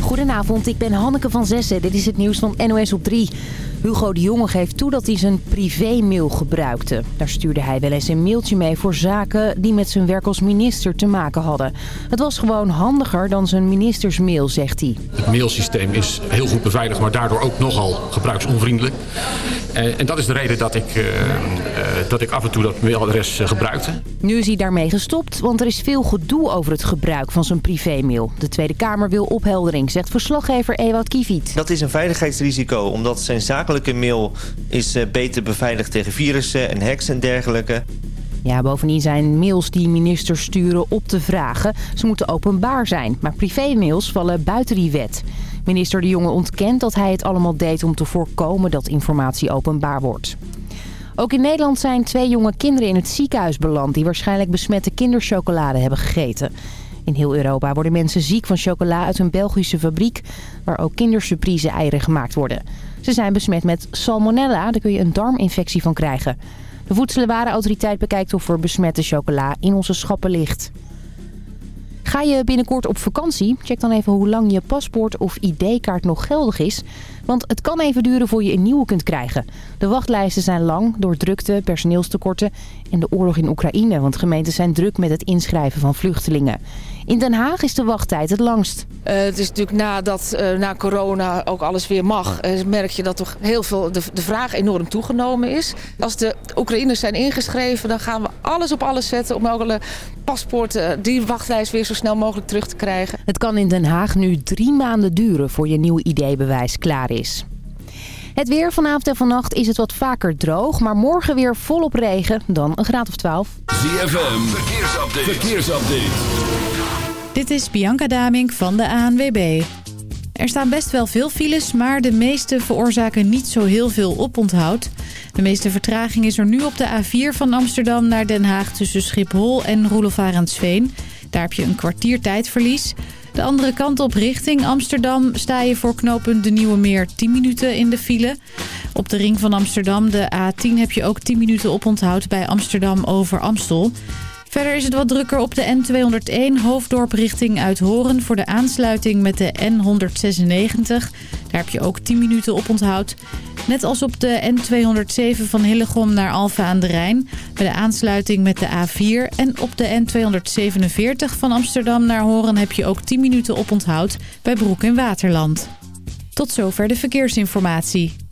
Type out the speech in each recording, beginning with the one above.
Goedenavond, ik ben Hanneke van Zessen. Dit is het nieuws van NOS op 3. Hugo de Jonge geeft toe dat hij zijn privémail gebruikte. Daar stuurde hij wel eens een mailtje mee voor zaken die met zijn werk als minister te maken hadden. Het was gewoon handiger dan zijn ministersmail, zegt hij. Het mailsysteem is heel goed beveiligd, maar daardoor ook nogal gebruiksonvriendelijk. En, en dat is de reden dat ik, uh, dat ik af en toe dat mailadres uh, gebruikte. Nu is hij daarmee gestopt, want er is veel gedoe over het gebruik van zijn privémail. De Tweede Kamer wil opheldering, zegt verslaggever Ewout Kiviet. Dat is een veiligheidsrisico, omdat zijn zakelijke mail is beter beveiligd tegen virussen en hacks en dergelijke. Ja, bovendien zijn mails die ministers sturen op te vragen. Ze moeten openbaar zijn, maar privémails vallen buiten die wet. Minister De Jonge ontkent dat hij het allemaal deed om te voorkomen dat informatie openbaar wordt. Ook in Nederland zijn twee jonge kinderen in het ziekenhuis beland... die waarschijnlijk besmette kinderchocolade hebben gegeten. In heel Europa worden mensen ziek van chocola uit een Belgische fabriek... waar ook kindersurprise-eieren gemaakt worden. Ze zijn besmet met salmonella, daar kun je een darminfectie van krijgen. De Voedsel- en Warenautoriteit bekijkt of er besmette chocola in onze schappen ligt. Ga je binnenkort op vakantie? Check dan even hoe lang je paspoort of ID-kaart nog geldig is. Want het kan even duren voor je een nieuwe kunt krijgen. De wachtlijsten zijn lang door drukte, personeelstekorten en de oorlog in Oekraïne. Want gemeenten zijn druk met het inschrijven van vluchtelingen. In Den Haag is de wachttijd het langst. Uh, het is natuurlijk nadat uh, na corona ook alles weer mag... Uh, merk je dat toch heel veel de, de vraag enorm toegenomen is. Als de Oekraïners zijn ingeschreven... dan gaan we alles op alles zetten om alle paspoorten... die wachtlijst weer zo snel mogelijk terug te krijgen. Het kan in Den Haag nu drie maanden duren voor je nieuwe ID-bewijs klaar is. Het weer vanavond en vannacht is het wat vaker droog, maar morgen weer volop regen, dan een graad of 12. ZFM, verkeersupdate. verkeersupdate. Dit is Bianca Damink van de ANWB. Er staan best wel veel files, maar de meeste veroorzaken niet zo heel veel oponthoud. De meeste vertraging is er nu op de A4 van Amsterdam naar Den Haag tussen Schiphol en Roelofarensveen. Daar heb je een kwartier tijdverlies. De andere kant op richting Amsterdam sta je voor knooppunt De Nieuwe Meer 10 minuten in de file. Op de ring van Amsterdam, de A10, heb je ook 10 minuten oponthoud bij Amsterdam over Amstel. Verder is het wat drukker op de N201 hoofddorp richting Uithoren voor de aansluiting met de N196. Daar heb je ook 10 minuten op onthoud. Net als op de N207 van Hillegom naar Alfa aan de Rijn. Bij de aansluiting met de A4. En op de N247 van Amsterdam naar Horen heb je ook 10 minuten op onthoud bij Broek in Waterland. Tot zover de verkeersinformatie.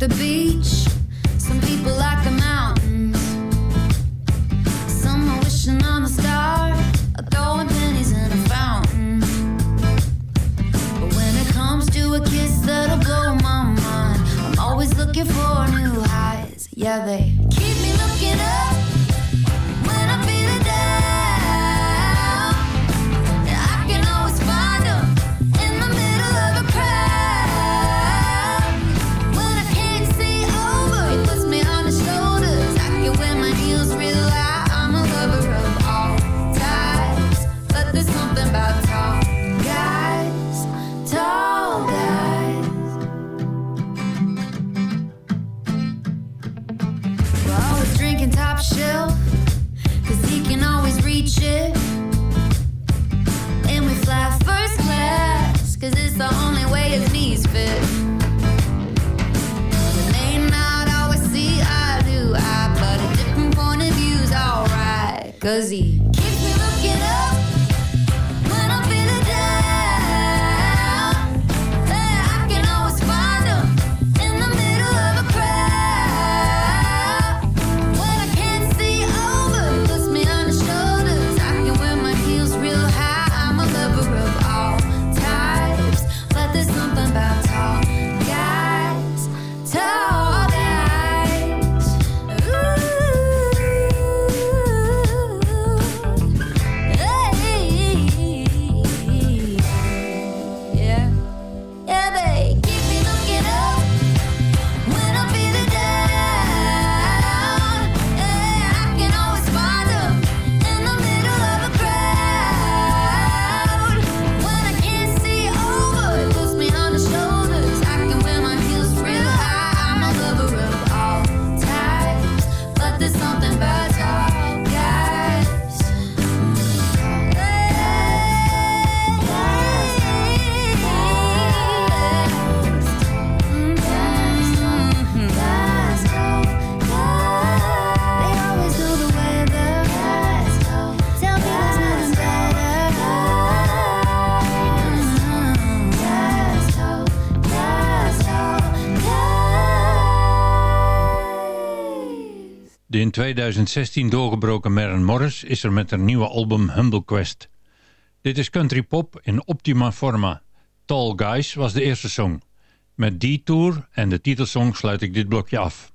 the beach, some people like the mountains. Some are wishing on a star, or throwing pennies in a fountain. But when it comes to a kiss that'll blow my mind, I'm always looking for new highs. Yeah, they in 2016 doorgebroken Maren Morris is er met haar nieuwe album Humble Quest. Dit is country pop in optima forma. Tall Guys was de eerste song. Met Detour en de titelsong sluit ik dit blokje af.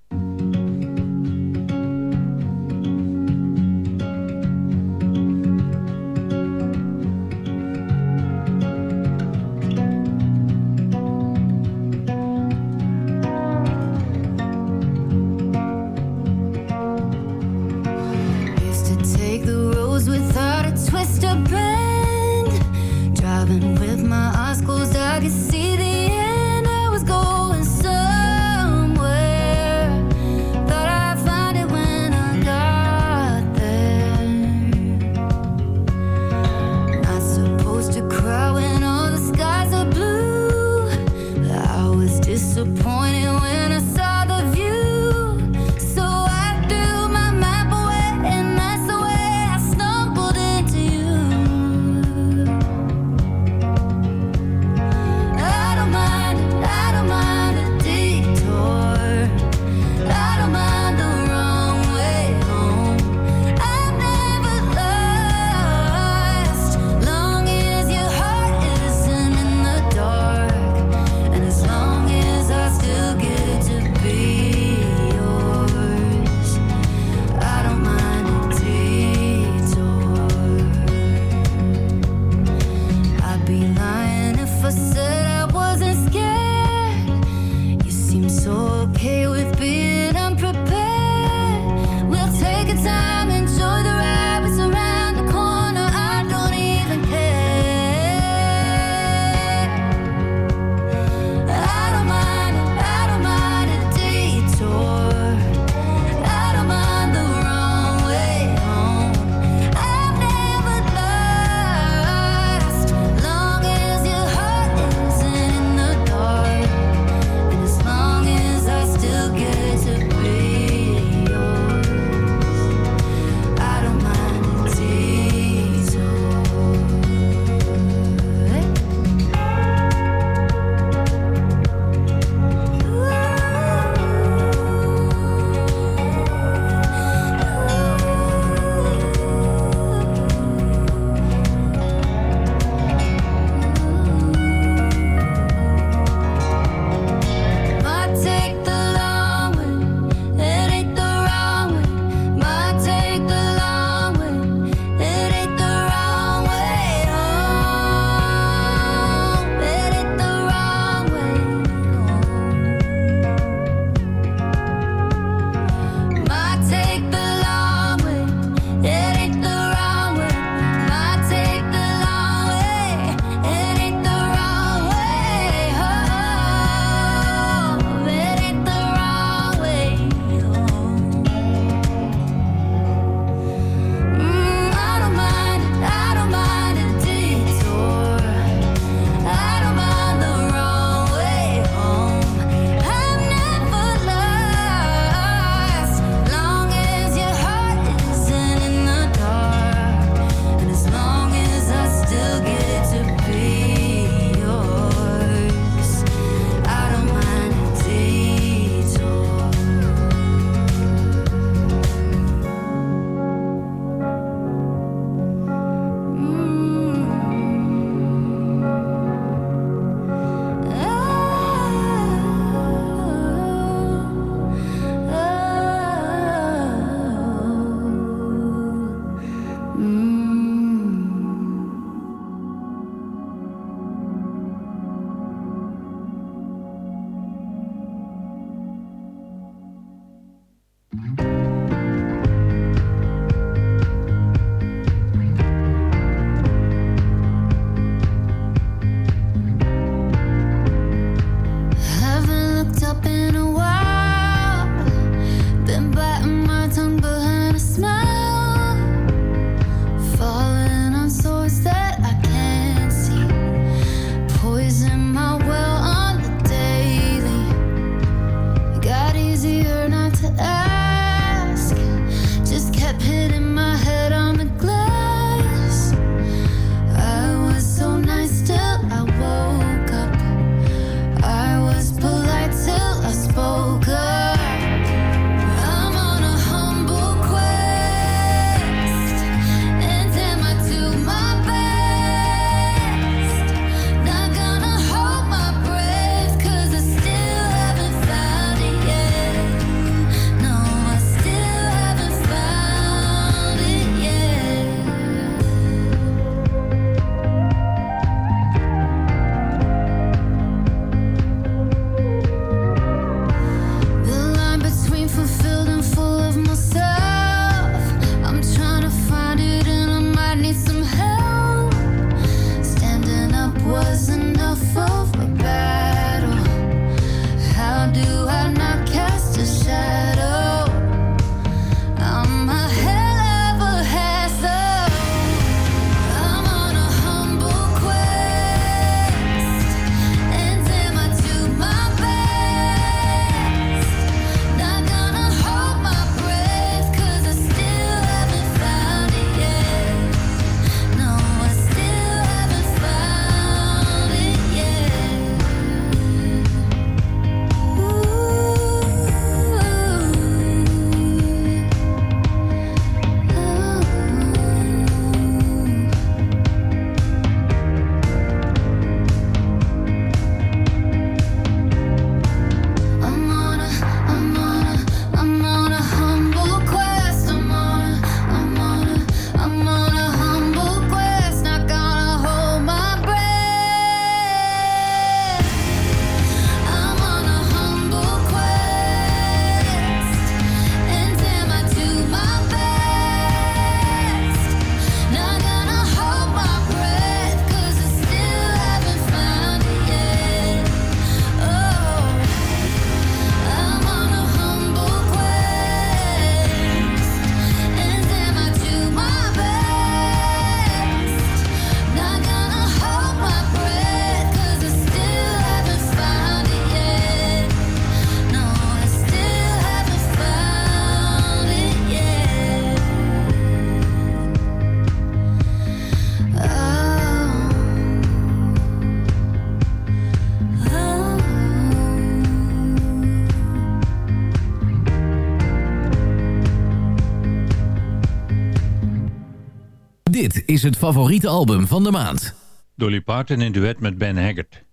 Dit is het favoriete album van de maand. Dolly Parton in duet met Ben Haggard.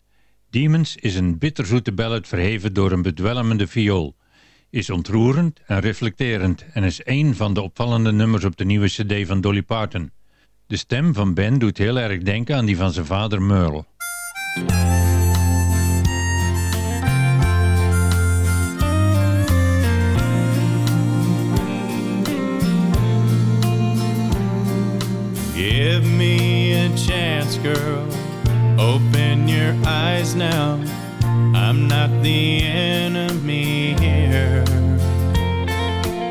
Demons is een bitterzoete ballad verheven door een bedwelmende viool. Is ontroerend en reflecterend en is één van de opvallende nummers op de nieuwe cd van Dolly Parton. De stem van Ben doet heel erg denken aan die van zijn vader Merle. Give me a chance, girl. Open your eyes now. I'm not the enemy here.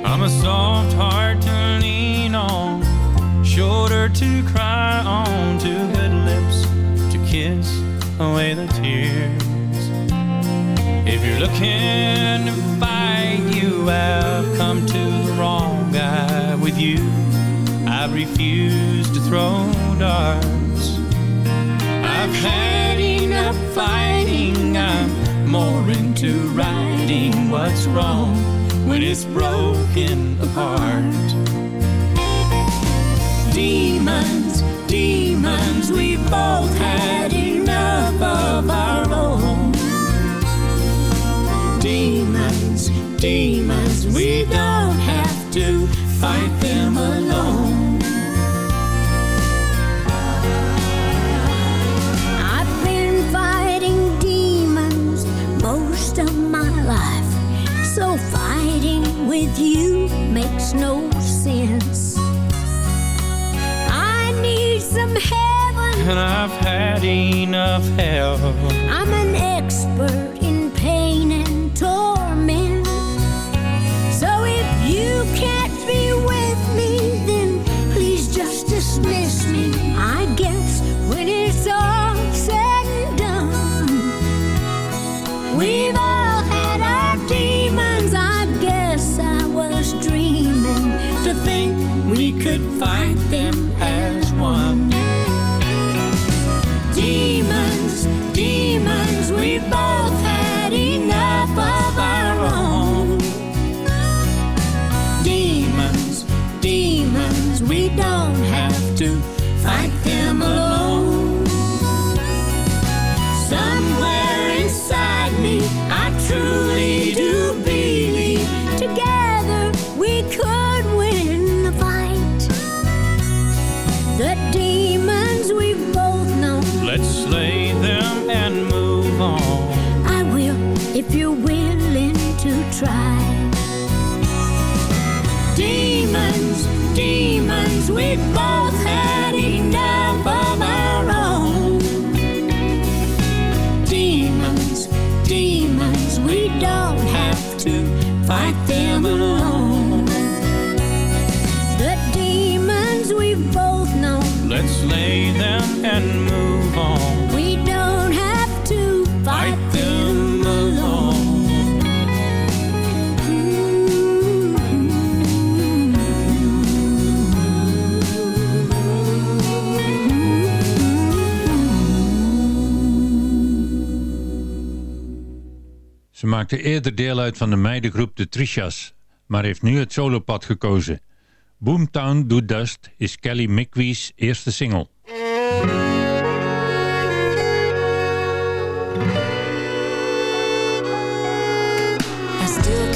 I'm a soft heart to lean on, shoulder to cry on, two good lips to kiss away the tears. If you're looking to fight, you have come to the wrong guy with you. I refuse to throw darts. I've had enough fighting. I'm more into righting what's wrong when it's broken apart. Demons, demons, we've both had enough of our own. Demons, demons, we don't have to fight them alone. With you makes no sense. I need some heaven. And I've had enough hell. I'm maakte eerder deel uit van de meidengroep de Trishas, maar heeft nu het solopad gekozen. Boomtown Do Dust is Kelly McVie's eerste single. I still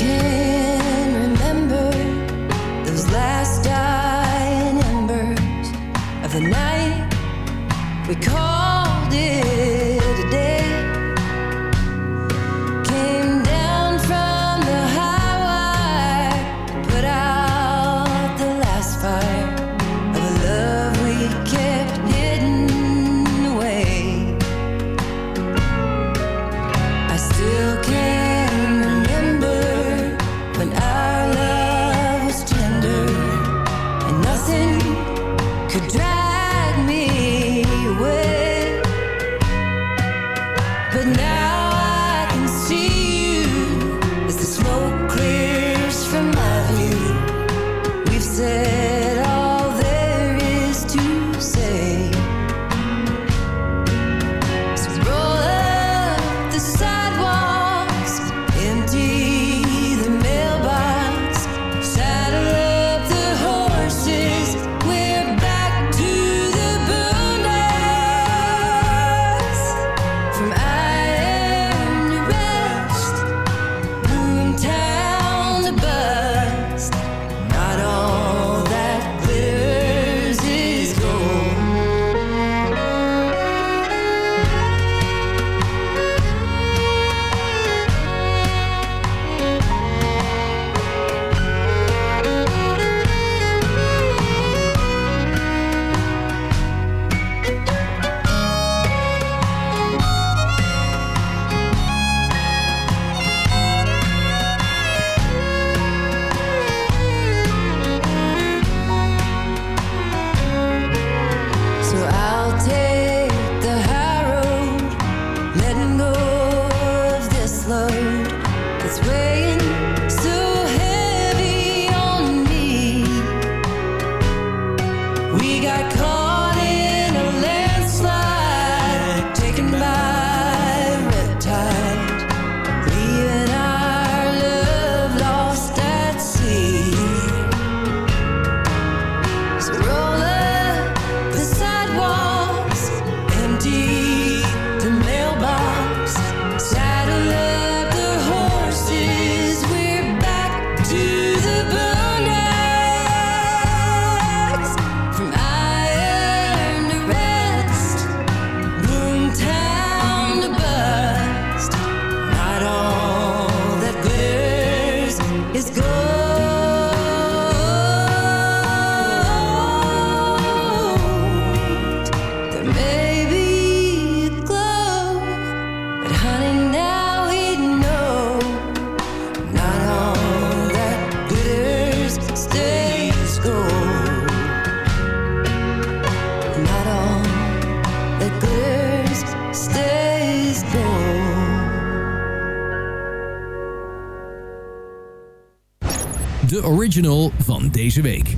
De original van deze week.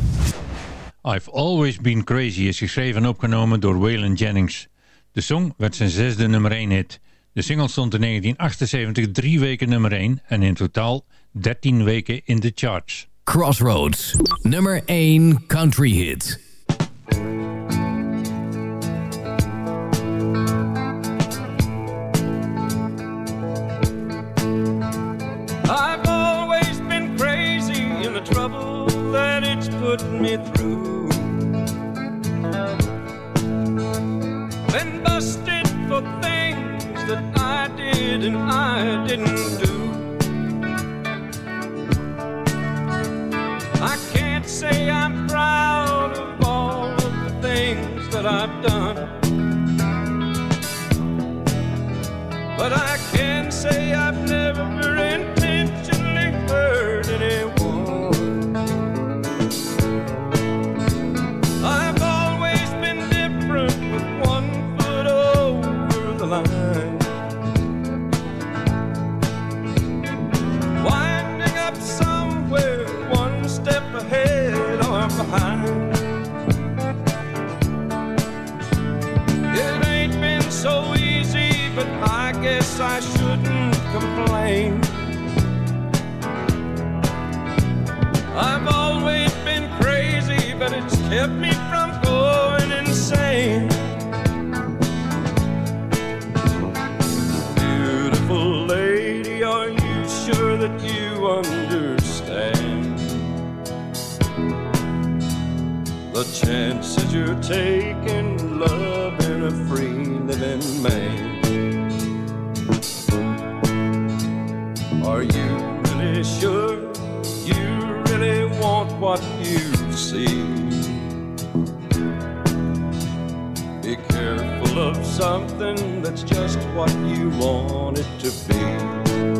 I've Always Been Crazy is geschreven en opgenomen door Waylon Jennings. De song werd zijn zesde nummer 1 hit. De single stond in 1978 drie weken nummer 1 en in totaal 13 weken in de charts. Crossroads, nummer 1 country hit. Me through. Been busted for things that I did and I didn't do. I can't say I'm proud of all of the things that I've done. But I can say I've never chances you're taking, loving a free living man. Are you really sure you really want what you see? Be careful of something that's just what you want it to be.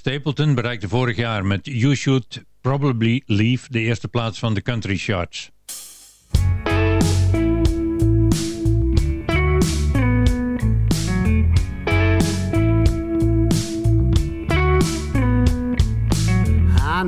Stapleton bereikte vorig jaar met You Should Probably Leave de eerste plaats van de country charts. I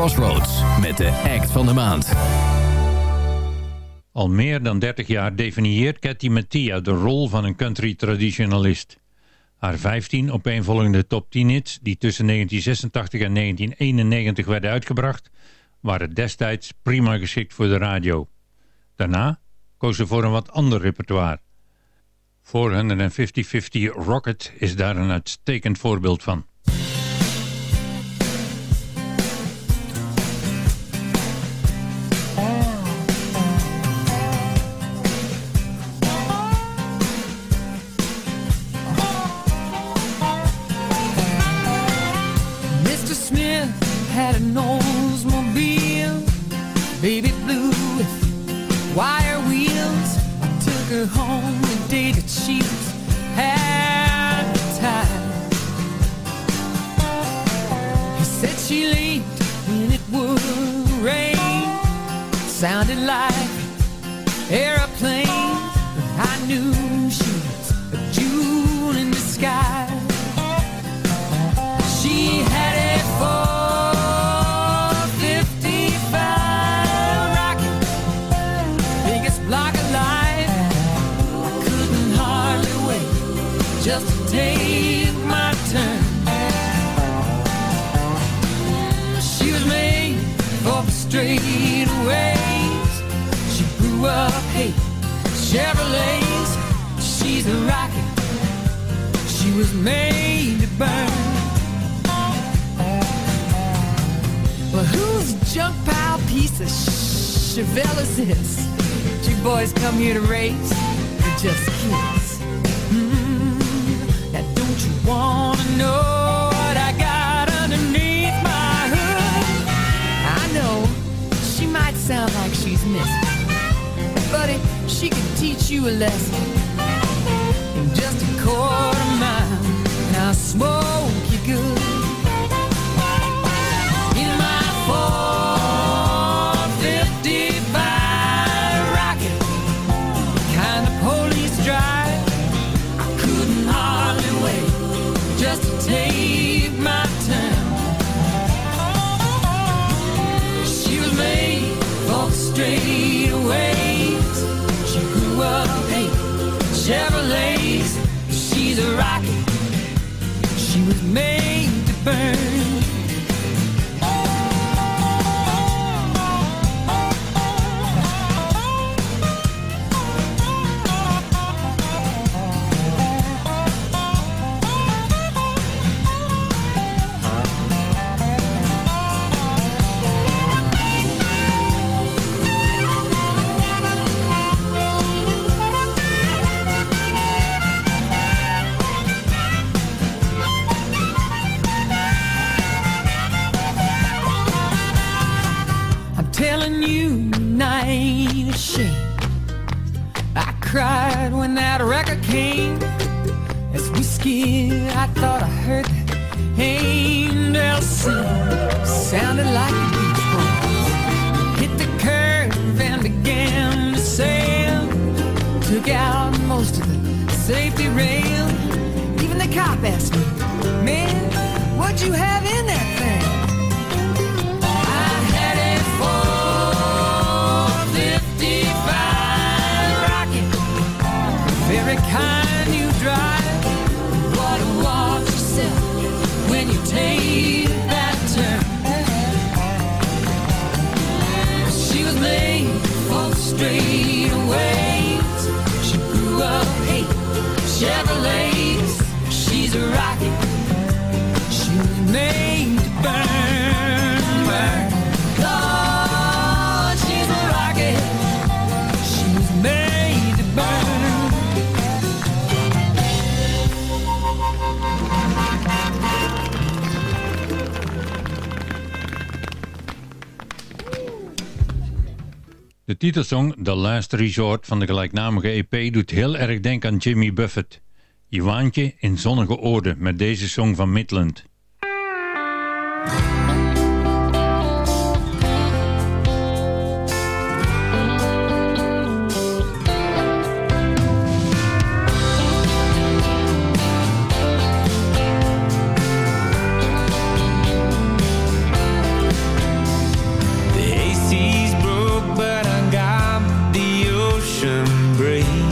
Crossroads met de act van de maand. Al meer dan 30 jaar definieert Cathy Mattia de rol van een country traditionalist. Haar 15 opeenvolgende top 10 hits die tussen 1986 en 1991 werden uitgebracht, waren destijds prima geschikt voor de radio. Daarna koos ze voor een wat ander repertoire. 450-50 Rocket is daar een uitstekend voorbeeld van. airplane. I knew she was a jewel in disguise. She had rocket, biggest block of. I couldn't hardly wait just to take. Chevrolets. She's a rocket. She was made to burn. But whose junk pile piece of Chevelle is this? Two boys come here to race or just kids? Mm, now don't you wanna know what I got underneath my hood? I know she might sound like she's missing, but if she could teach you a lesson. In just a quarter mile, and I'll smoke when that record came. As whiskey, I thought I heard that angel sing. Sounded like the Beach Boys. Hit the curve and began to sail. Took out most of the safety rail. Even the cop asked me, man, what'd you have in that thing? Very kind you drive. What to watch yourself when you take that turn. She was made for the straightaways. She grew up hating Chevrolets. She's a rocket. She was made titelsong The Last Resort van de gelijknamige EP doet heel erg denken aan Jimmy Buffett. Je waant je in zonnige oorden met deze song van Midland. Ocean breeze.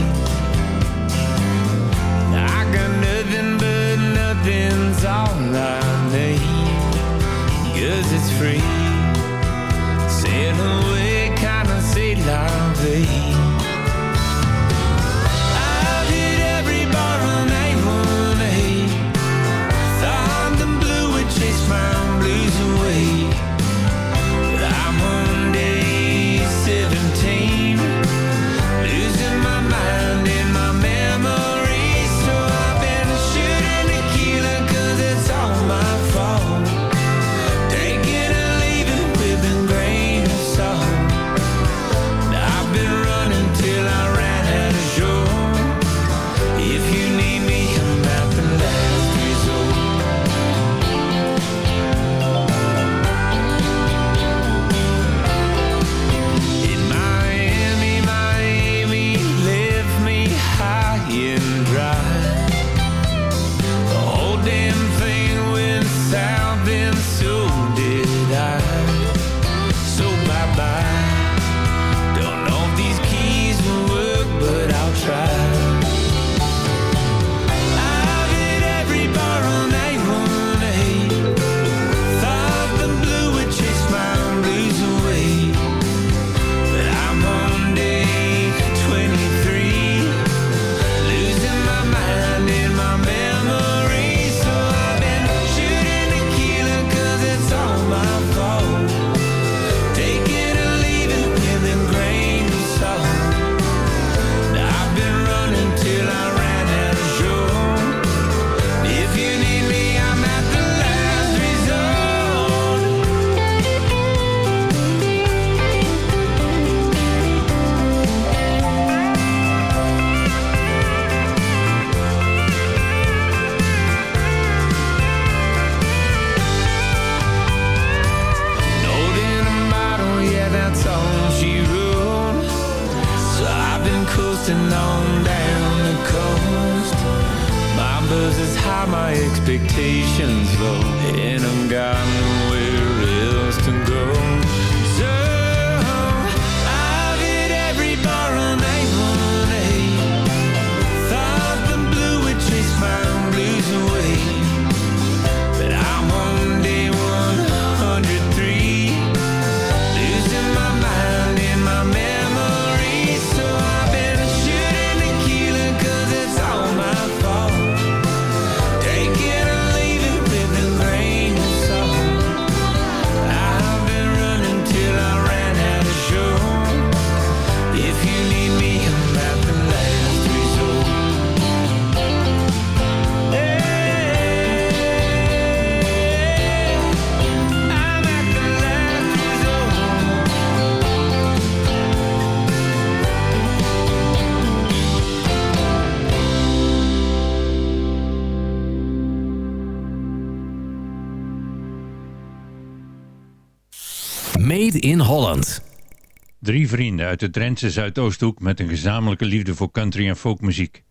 vrienden uit de Drentse Zuidoosthoek met een gezamenlijke liefde voor country en folkmuziek.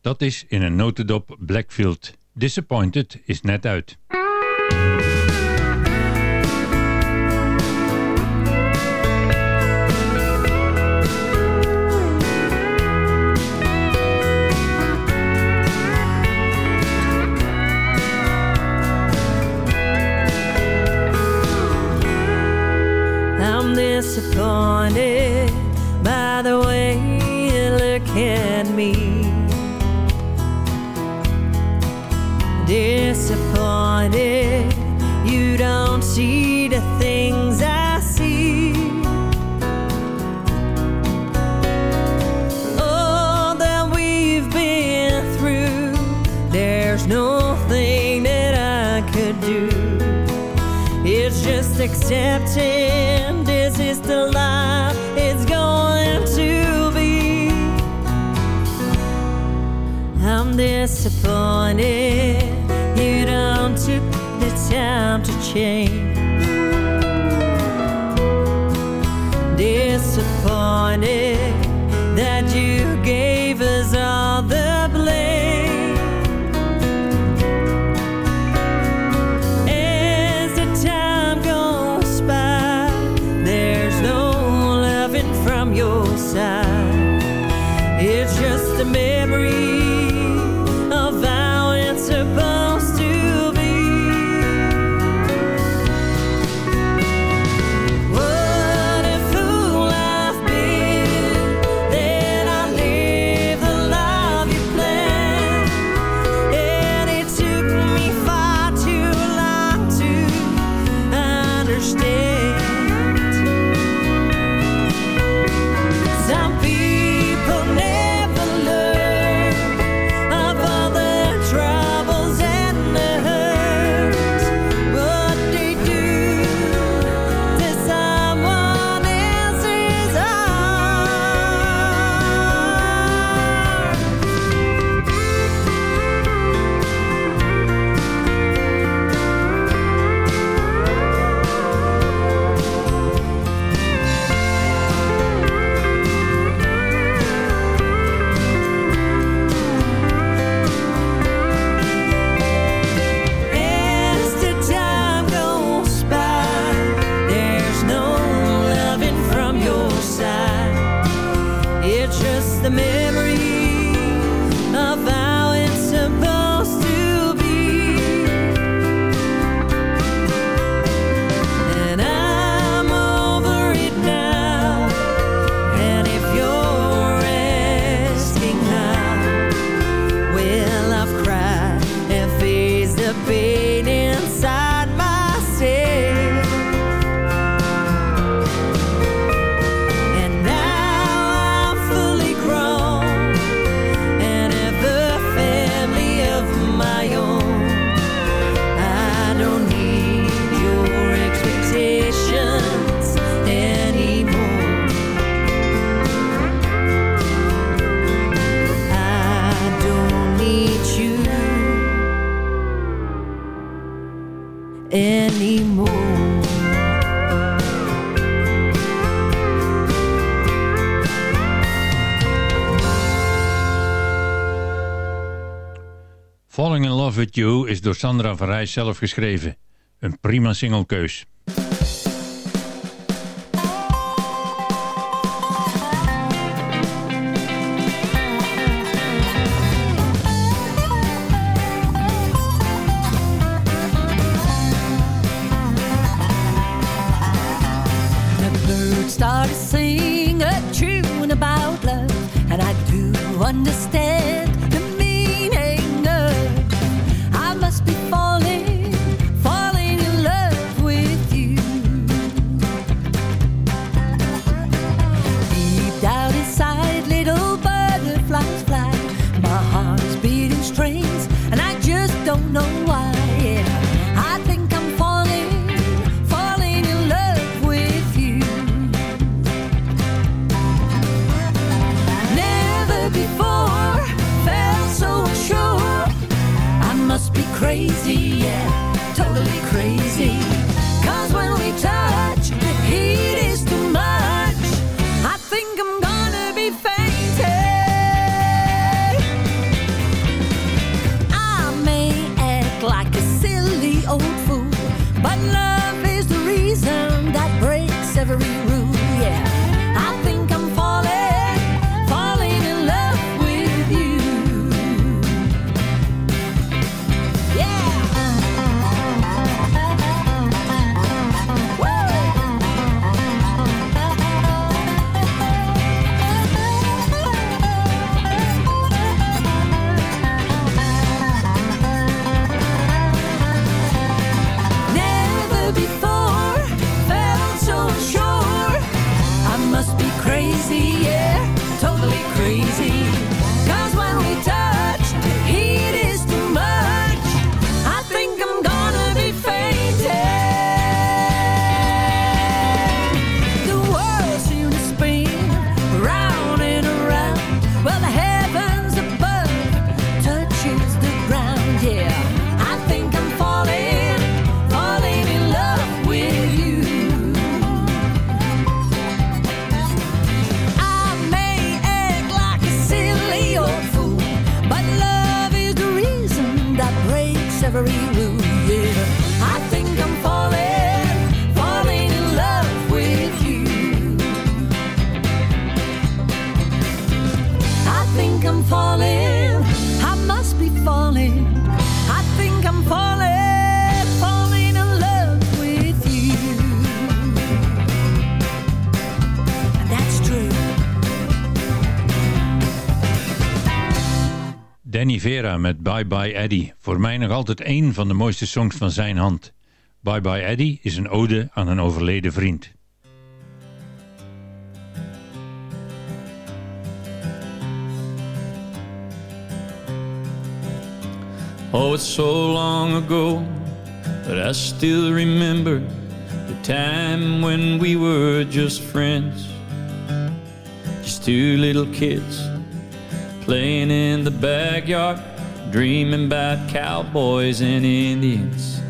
Dat is in een notendop Blackfield. Disappointed is net uit. Door Sandra van Rijs zelf geschreven. Een prima singlekeus. Vera met Bye Bye Eddie. Voor mij nog altijd één van de mooiste songs van zijn hand. Bye Bye Eddie is een ode aan een overleden vriend. Oh, it's so long ago, but I still remember the time when we were just friends. Just two little kids playing in the backyard, dreaming about cowboys and Indians.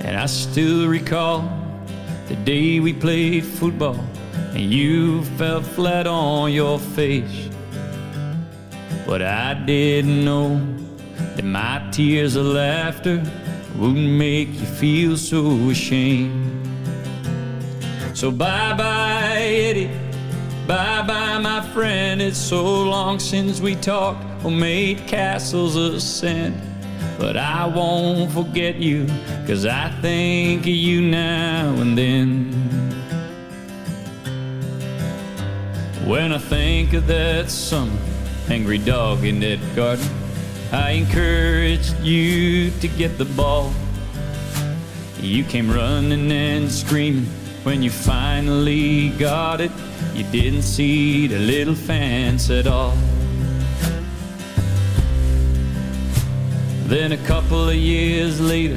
And I still recall the day we played football and you fell flat on your face. But I didn't know that my tears of laughter wouldn't make you feel so ashamed. So bye bye, Eddie. Bye bye, my friend. It's so long since we talked or made castles of sand. But I won't forget you, cause I think of you now and then. When I think of that summer, angry dog in that garden, I encouraged you to get the ball. You came running and screaming when you finally got it. You didn't see the little fence at all. Then a couple of years later,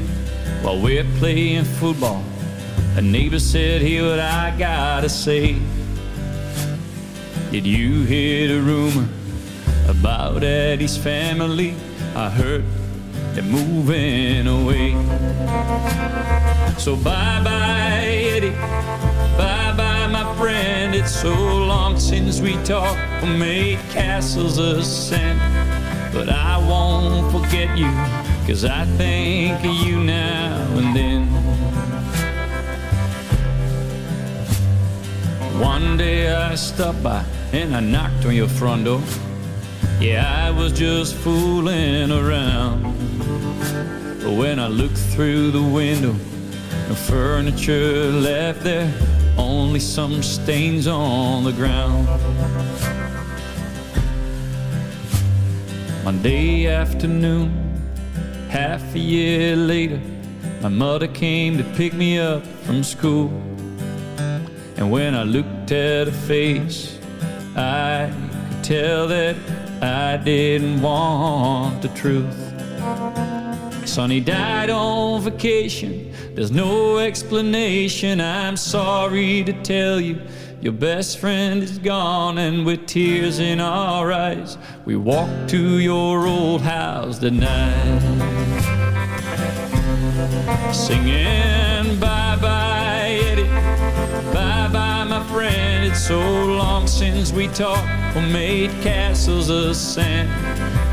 while we're playing football, a neighbor said, Hear what I gotta say. Did you hear the rumor about Eddie's family? I heard they're moving away. So bye bye, Eddie. Bye bye, my friend. It's so long since we talked or made castles of sand. But I won't forget you, cause I think of you now and then. One day I stopped by and I knocked on your front door. Yeah, I was just fooling around. But when I looked through the window, the furniture left there, only some stains on the ground. Monday afternoon, half a year later, my mother came to pick me up from school. And when I looked at her face, I could tell that I didn't want the truth. Sonny died on vacation. There's no explanation. I'm sorry to tell you, your best friend is gone, and with tears in our eyes, we walked to your old house tonight, singing bye bye Eddie, bye bye my friend. It's so long since we talked or made castles of sand.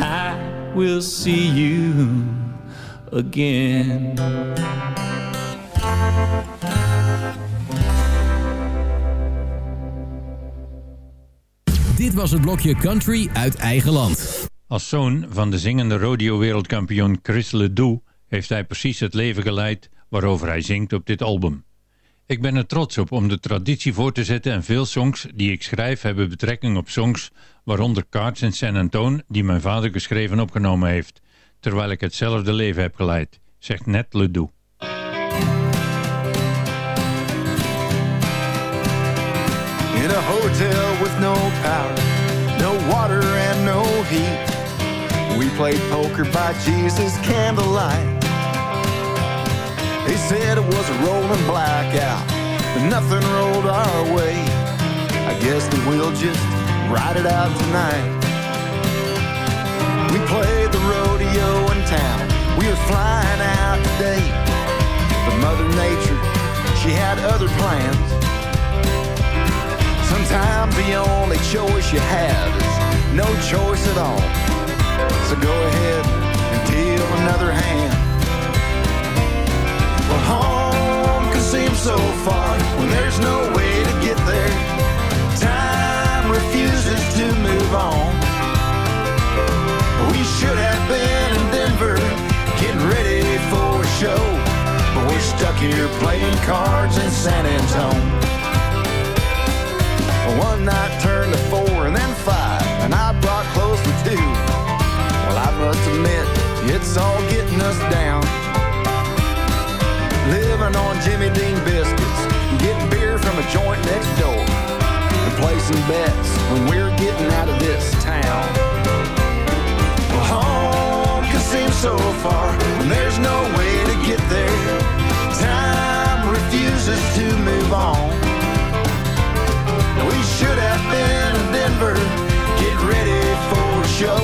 I will see you again. Dit was het blokje Country uit eigen land. Als zoon van de zingende rodeo-wereldkampioen Chris Ledoux heeft hij precies het leven geleid waarover hij zingt op dit album. Ik ben er trots op om de traditie voor te zetten en veel songs die ik schrijf hebben betrekking op songs, waaronder Cards in San Antone die mijn vader geschreven en opgenomen heeft, terwijl ik hetzelfde leven heb geleid, zegt Ned Ledoux. In a hotel with no power, no water, and no heat. We played poker by Jesus' candlelight. They said it was a rolling blackout, but nothing rolled our way. I guess that we'll just ride it out tonight. We played the rodeo in town. We were flying out today. But Mother Nature, she had other plans. Sometimes the only choice you have is no choice at all. So go ahead and deal another hand. Home can seem so far when there's no way to get there. Time refuses to move on. We should have been in Denver getting ready for a show. But we're stuck here playing cards in San Antone. One night turned to four and then five, and I brought close to two. Well, I must admit, it's all getting us down. Living on Jimmy Dean biscuits, getting beer from a joint next door, and placing bets when we're getting out of this town. Well, home can seem so far when there's no way to get there. Time refuses to move on. We should have been in Denver, get ready for a show.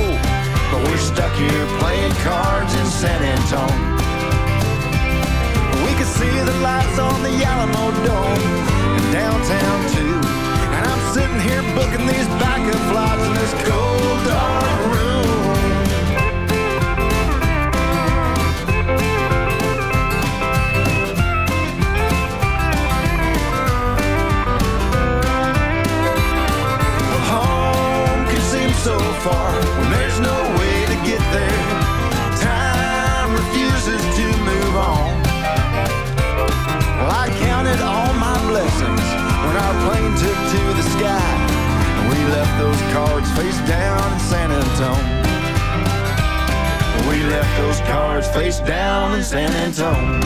But we're stuck here playing cards in San Antone. Could see the lights on the Alamo Dome in downtown too. And I'm sitting here booking these backup flights in this cold dark room. Home can seem so far when there's no way to get there. Face down in San Antone.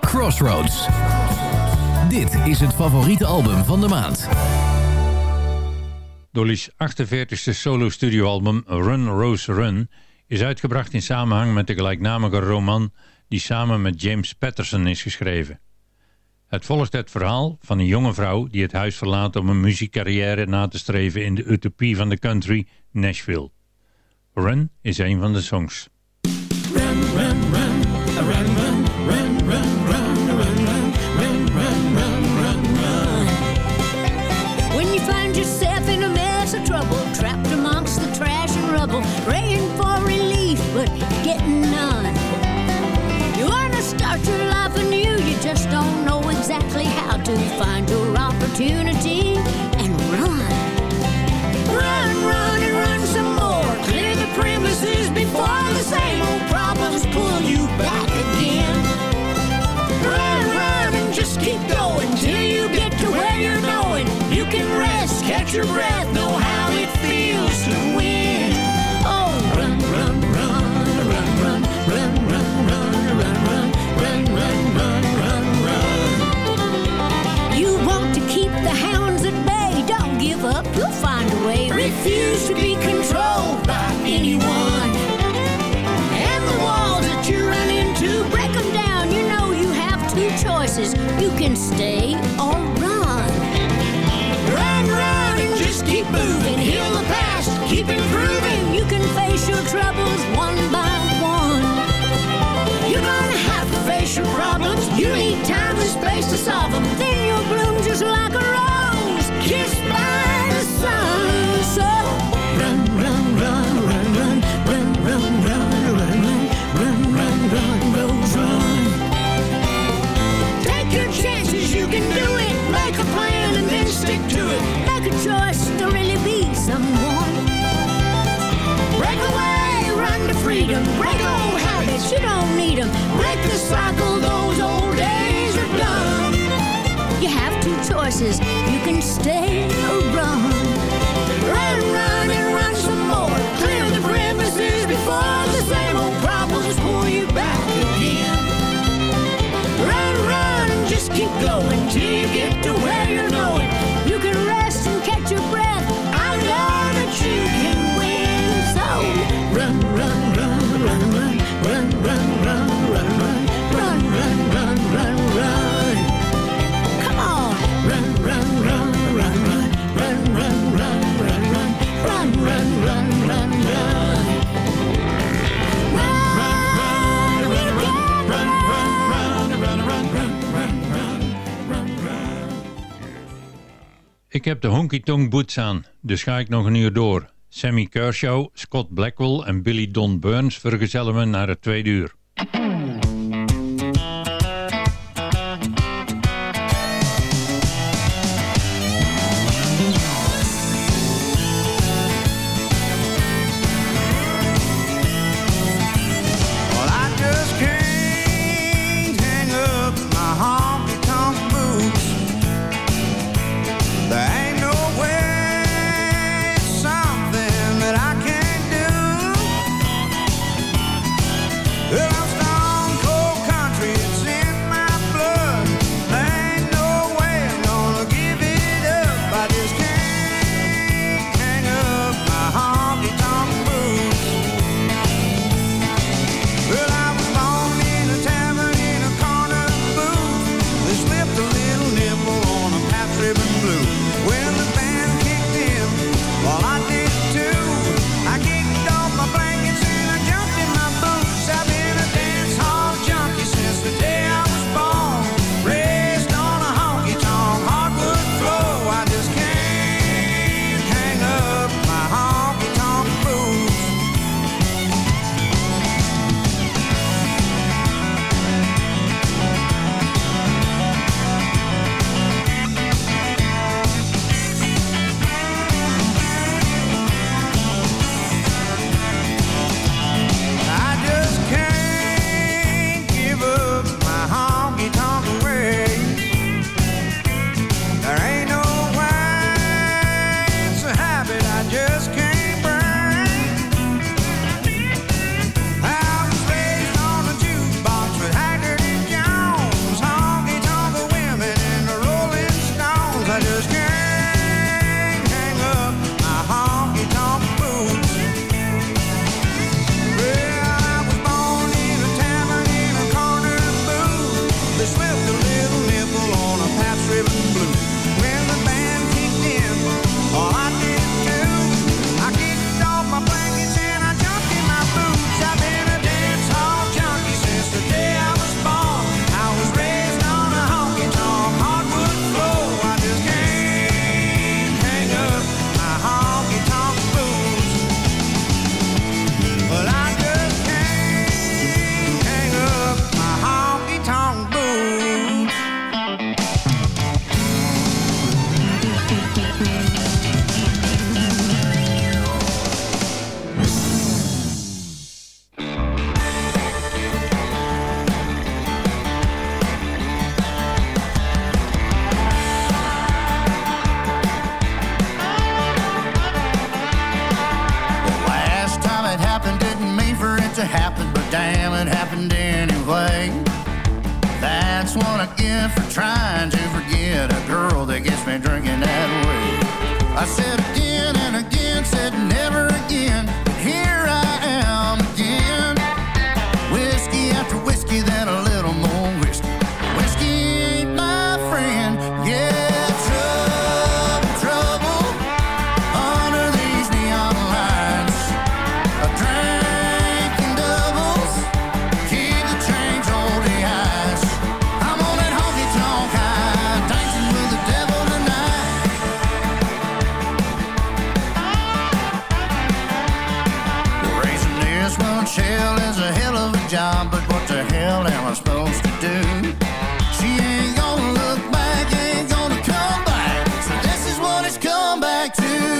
Crossroads. Dit is het favoriete album van de maand. Dolly's 48e solo-studioalbum Run Rose Run is uitgebracht in samenhang met de gelijknamige roman die samen met James Patterson is geschreven. Het volgt het verhaal van een jonge vrouw die het huis verlaat om een muziekcarrière na te streven in de utopie van de country Nashville. Run is een van de songs. Opportunity and run. Run, run, and run some more. Clear the premises before the same old problems pull you back again. Run, run, and just keep going till you get to where you're going. You can rest, catch your breath, you'll find a way. Refuse to be controlled by anyone. And the walls that you run into, break them down. You know you have two choices. You can stay or choices, you can stay Ik heb de honky tonk boots aan, dus ga ik nog een uur door. Sammy Kershaw, Scott Blackwell en Billy Don Burns vergezellen me naar het tweede uur. back to